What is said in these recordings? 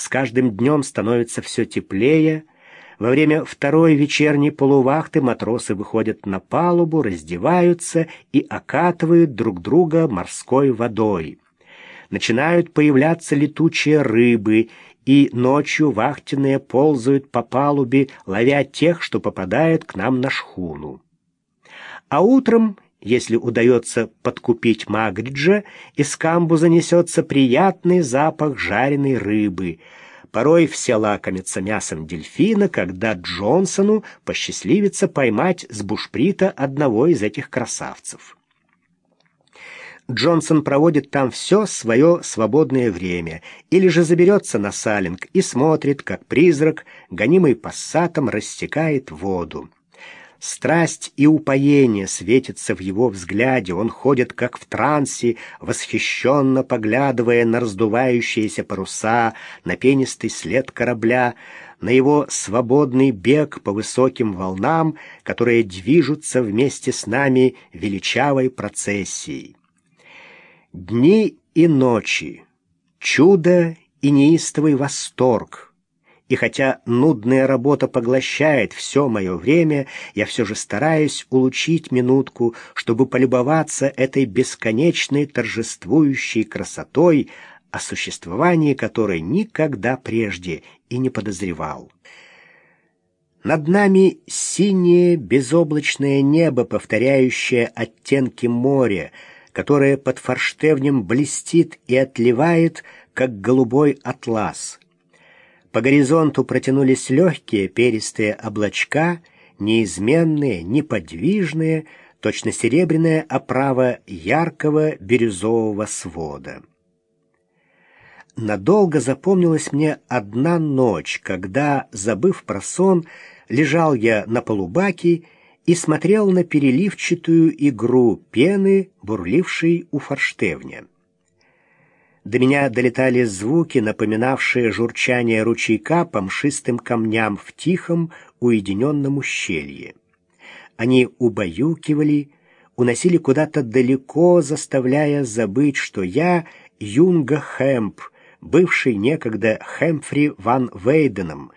с каждым днем становится все теплее. Во время второй вечерней полувахты матросы выходят на палубу, раздеваются и окатывают друг друга морской водой. Начинают появляться летучие рыбы, и ночью вахтенные ползают по палубе, ловя тех, что попадают к нам на шхуну. А утром если удается подкупить Магриджа, из камбуза несется приятный запах жареной рыбы. Порой все лакомятся мясом дельфина, когда Джонсону посчастливится поймать с бушприта одного из этих красавцев. Джонсон проводит там все свое свободное время, или же заберется на салинг и смотрит, как призрак, гонимый пассатом, рассекает воду. Страсть и упоение светятся в его взгляде, он ходит как в трансе, восхищенно поглядывая на раздувающиеся паруса, на пенистый след корабля, на его свободный бег по высоким волнам, которые движутся вместе с нами величавой процессией. Дни и ночи, чудо и неистовый восторг — и хотя нудная работа поглощает все мое время, я все же стараюсь улучшить минутку, чтобы полюбоваться этой бесконечной торжествующей красотой, о существовании которой никогда прежде и не подозревал. Над нами синее безоблачное небо, повторяющее оттенки моря, которое под форштевнем блестит и отливает, как голубой атлас — по горизонту протянулись легкие перистые облачка, неизменные, неподвижные, точно серебряная оправа яркого бирюзового свода. Надолго запомнилась мне одна ночь, когда, забыв про сон, лежал я на полубаке и смотрел на переливчатую игру пены, бурлившей у форштевня. До меня долетали звуки, напоминавшие журчание ручейка по мшистым камням в тихом, уединенном ущелье. Они убаюкивали, уносили куда-то далеко, заставляя забыть, что я Юнга Хэмп, бывший некогда Хэмфри ван Вейденом,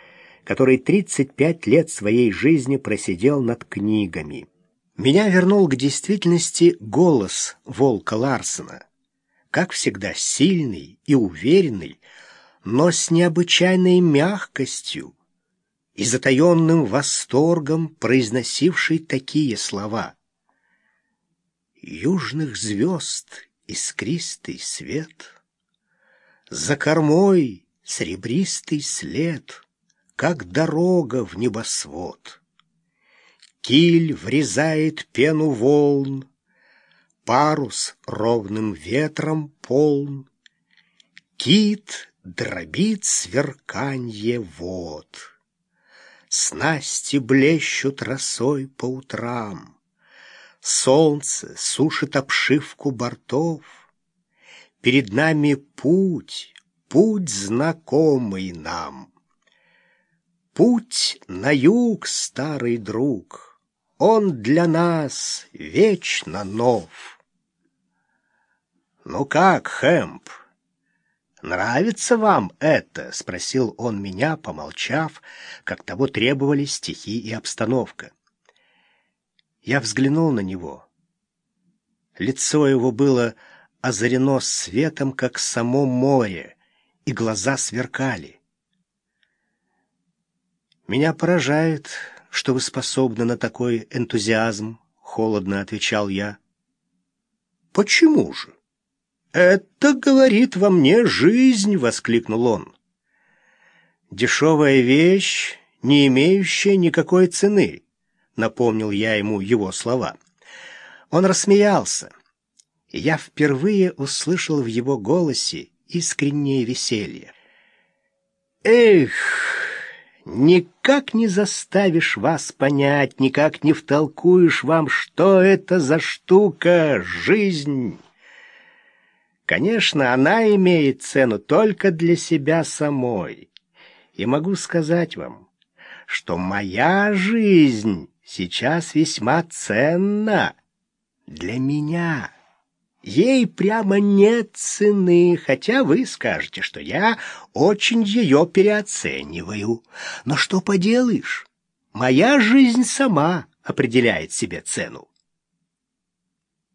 который 35 лет своей жизни просидел над книгами. Меня вернул к действительности голос Волка Ларсена — как всегда, сильный и уверенный, но с необычайной мягкостью и затаенным восторгом произносивший такие слова. «Южных звезд искристый свет, за кормой серебристый след, как дорога в небосвод. Киль врезает пену волн, парус ровным ветром полн, Кит дробит сверканье вод. Снасти блещут росой по утрам, Солнце сушит обшивку бортов. Перед нами путь, путь знакомый нам. Путь на юг, старый друг, Он для нас вечно нов. «Ну как, Хэмп, нравится вам это?» — спросил он меня, помолчав, как того требовали стихи и обстановка. Я взглянул на него. Лицо его было озарено светом, как само море, и глаза сверкали. «Меня поражает, что вы способны на такой энтузиазм», — холодно отвечал я. «Почему же?» «Это, говорит, во мне жизнь!» — воскликнул он. «Дешевая вещь, не имеющая никакой цены», — напомнил я ему его слова. Он рассмеялся, я впервые услышал в его голосе искреннее веселье. «Эх!» Никак не заставишь вас понять, никак не втолкуешь вам, что это за штука — жизнь. Конечно, она имеет цену только для себя самой. И могу сказать вам, что моя жизнь сейчас весьма ценна для меня. Ей прямо нет цены, хотя вы скажете, что я очень ее переоцениваю. Но что поделаешь? Моя жизнь сама определяет себе цену.